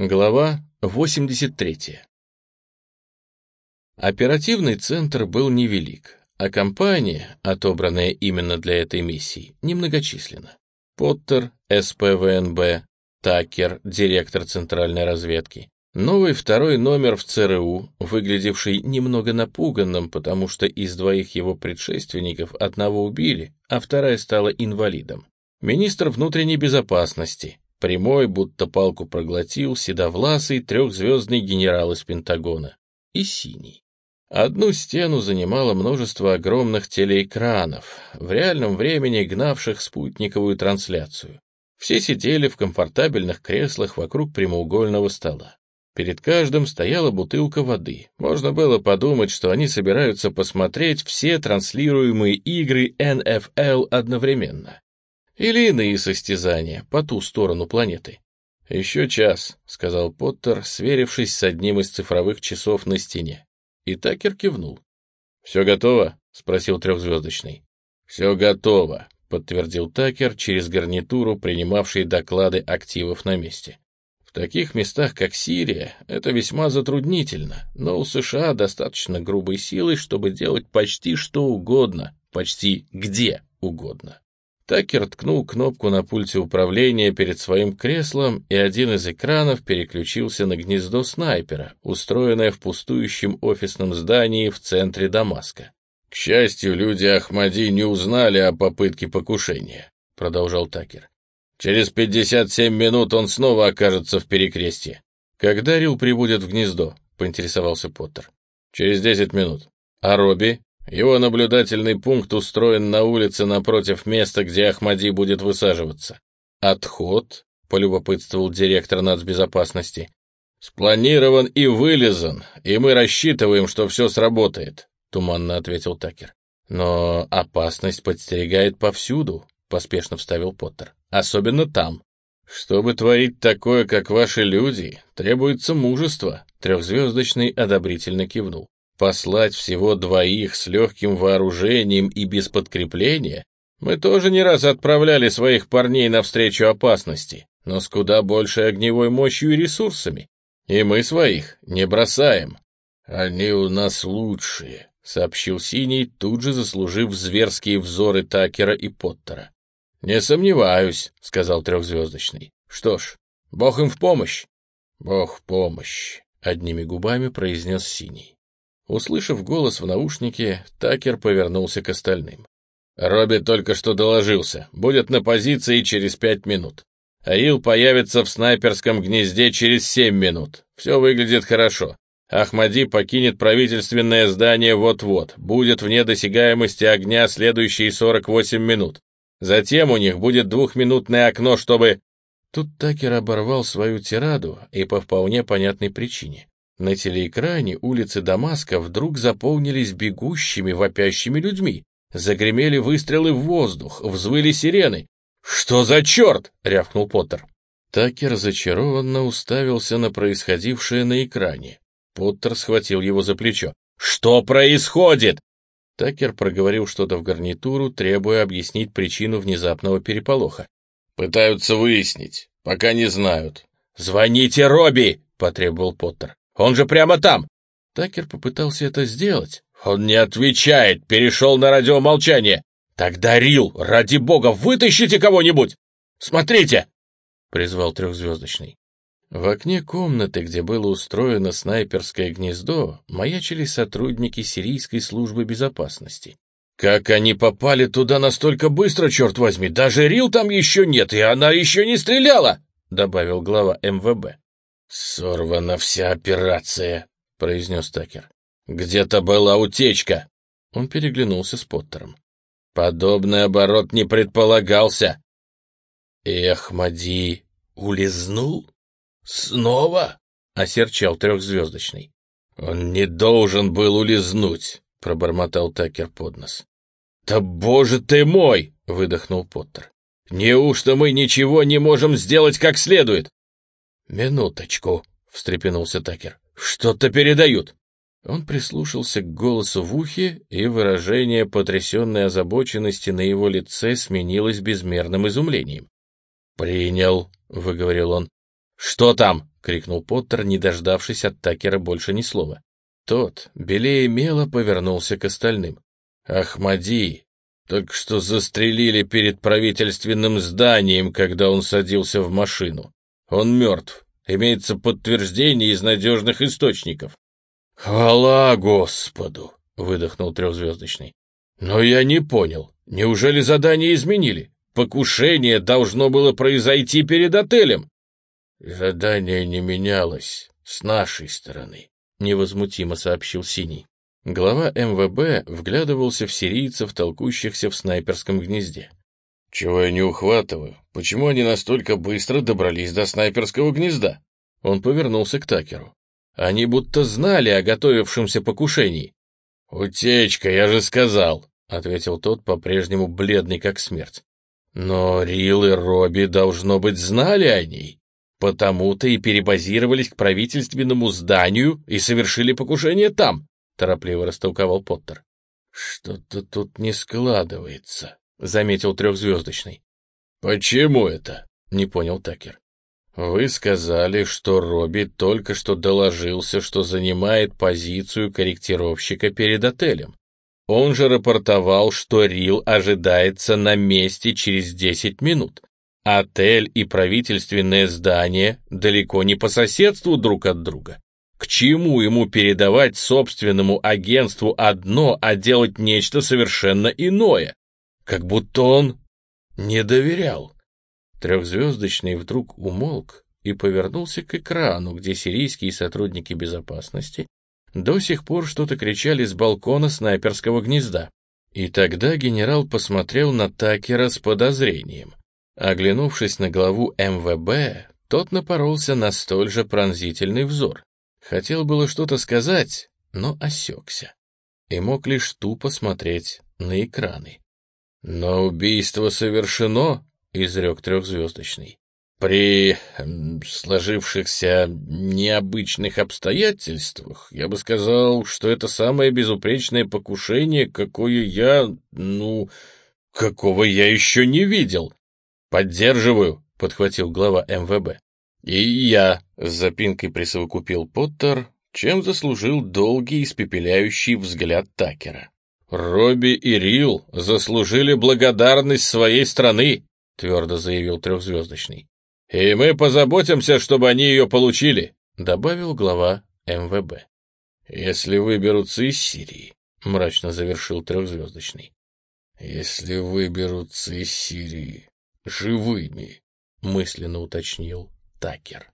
Глава 83. Оперативный центр был невелик, а компания, отобранная именно для этой миссии, немногочисленна. Поттер, СПВНБ, Такер, директор центральной разведки, новый второй номер в ЦРУ, выглядевший немного напуганным, потому что из двоих его предшественников одного убили, а вторая стала инвалидом. Министр внутренней безопасности, Прямой, будто палку проглотил, седовласый трехзвездный генерал из Пентагона. И синий. Одну стену занимало множество огромных телеэкранов, в реальном времени гнавших спутниковую трансляцию. Все сидели в комфортабельных креслах вокруг прямоугольного стола. Перед каждым стояла бутылка воды. Можно было подумать, что они собираются посмотреть все транслируемые игры НФЛ одновременно. Или иные состязания по ту сторону планеты. «Еще час», — сказал Поттер, сверившись с одним из цифровых часов на стене. И Такер кивнул. «Все готово?» — спросил трехзвездочный. «Все готово», — подтвердил Такер через гарнитуру, принимавший доклады активов на месте. В таких местах, как Сирия, это весьма затруднительно, но у США достаточно грубой силы, чтобы делать почти что угодно, почти где угодно. Такер ткнул кнопку на пульте управления перед своим креслом, и один из экранов переключился на гнездо снайпера, устроенное в пустующем офисном здании в центре Дамаска. «К счастью, люди Ахмади не узнали о попытке покушения», — продолжал Такер. «Через 57 минут он снова окажется в перекрестье». «Когда Рил прибудет в гнездо?» — поинтересовался Поттер. «Через 10 минут». «А Робби?» Его наблюдательный пункт устроен на улице напротив места, где Ахмади будет высаживаться. Отход, полюбопытствовал директор нацбезопасности, спланирован и вылезан, и мы рассчитываем, что все сработает, туманно ответил Такер. Но опасность подстерегает повсюду, поспешно вставил Поттер. Особенно там. Чтобы творить такое, как ваши люди, требуется мужество, трехзвездочный одобрительно кивнул. Послать всего двоих с легким вооружением и без подкрепления? Мы тоже не раз отправляли своих парней навстречу опасности, но с куда большей огневой мощью и ресурсами. И мы своих не бросаем. Они у нас лучшие, — сообщил Синий, тут же заслужив зверские взоры Такера и Поттера. «Не сомневаюсь», — сказал Трехзвездочный. «Что ж, Бог им в помощь». «Бог в помощь», — одними губами произнес Синий. Услышав голос в наушнике, Такер повернулся к остальным. «Робби только что доложился. Будет на позиции через пять минут. Аил появится в снайперском гнезде через семь минут. Все выглядит хорошо. Ахмади покинет правительственное здание вот-вот, будет вне досягаемости огня следующие 48 минут. Затем у них будет двухминутное окно, чтобы...» Тут Такер оборвал свою тираду и по вполне понятной причине. На телеэкране улицы Дамаска вдруг заполнились бегущими, вопящими людьми. Загремели выстрелы в воздух, взвыли сирены. «Что за черт?» — рявкнул Поттер. Такер зачарованно уставился на происходившее на экране. Поттер схватил его за плечо. «Что происходит?» Такер проговорил что-то в гарнитуру, требуя объяснить причину внезапного переполоха. «Пытаются выяснить, пока не знают». «Звоните Робби!» — потребовал Поттер. Он же прямо там!» Такер попытался это сделать. «Он не отвечает, перешел на радиомолчание!» «Тогда, Рил, ради бога, вытащите кого-нибудь! Смотрите!» — призвал трехзвездочный. В окне комнаты, где было устроено снайперское гнездо, маячили сотрудники сирийской службы безопасности. «Как они попали туда настолько быстро, черт возьми! Даже Рил там еще нет, и она еще не стреляла!» — добавил глава МВБ. «Сорвана вся операция», — произнес Такер. «Где-то была утечка». Он переглянулся с Поттером. «Подобный оборот не предполагался». «И Ахмади улизнул? Снова?» — осерчал трехзвездочный. «Он не должен был улизнуть», — пробормотал Такер под нос. «Да боже ты мой!» — выдохнул Поттер. «Неужто мы ничего не можем сделать как следует?» «Минуточку», — встрепенулся Такер. «Что-то передают». Он прислушался к голосу в ухе, и выражение потрясенной озабоченности на его лице сменилось безмерным изумлением. «Принял», — выговорил он. «Что там?» — крикнул Поттер, не дождавшись от Такера больше ни слова. Тот, белее мело, повернулся к остальным. «Ахмади только что застрелили перед правительственным зданием, когда он садился в машину. Он мертв. Имеется подтверждение из надежных источников». «Хвала Господу!» — выдохнул трехзвездочный. «Но я не понял. Неужели задание изменили? Покушение должно было произойти перед отелем». «Задание не менялось с нашей стороны», — невозмутимо сообщил Синий. Глава МВБ вглядывался в сирийцев, толкущихся в снайперском гнезде. «Чего я не ухватываю? Почему они настолько быстро добрались до снайперского гнезда?» Он повернулся к Такеру. «Они будто знали о готовившемся покушении». «Утечка, я же сказал», — ответил тот, по-прежнему бледный как смерть. «Но Рил и Робби, должно быть, знали о ней. Потому-то и перебазировались к правительственному зданию и совершили покушение там», — торопливо растолковал Поттер. «Что-то тут не складывается», — заметил трехзвездочный. «Почему это?» — не понял Такер. «Вы сказали, что Робби только что доложился, что занимает позицию корректировщика перед отелем. Он же рапортовал, что Рил ожидается на месте через 10 минут. Отель и правительственное здание далеко не по соседству друг от друга. К чему ему передавать собственному агентству одно, а делать нечто совершенно иное? Как будто он не доверял. Трехзвездочный вдруг умолк и повернулся к экрану, где сирийские сотрудники безопасности до сих пор что-то кричали с балкона снайперского гнезда. И тогда генерал посмотрел на Такера с подозрением. Оглянувшись на главу МВБ, тот напоролся на столь же пронзительный взор. Хотел было что-то сказать, но осекся. И мог лишь тупо смотреть на экраны. «Но убийство совершено», — изрек трехзвездочный. «При сложившихся необычных обстоятельствах я бы сказал, что это самое безупречное покушение, какое я, ну, какого я еще не видел». «Поддерживаю», — подхватил глава МВБ. «И я», — с запинкой присовокупил Поттер, чем заслужил долгий испепеляющий взгляд Такера. «Робби и Рил заслужили благодарность своей страны», — твердо заявил трехзвездочный. «И мы позаботимся, чтобы они ее получили», — добавил глава МВБ. «Если выберутся из Сирии», — мрачно завершил трехзвездочный. «Если выберутся из Сирии живыми», — мысленно уточнил Такер.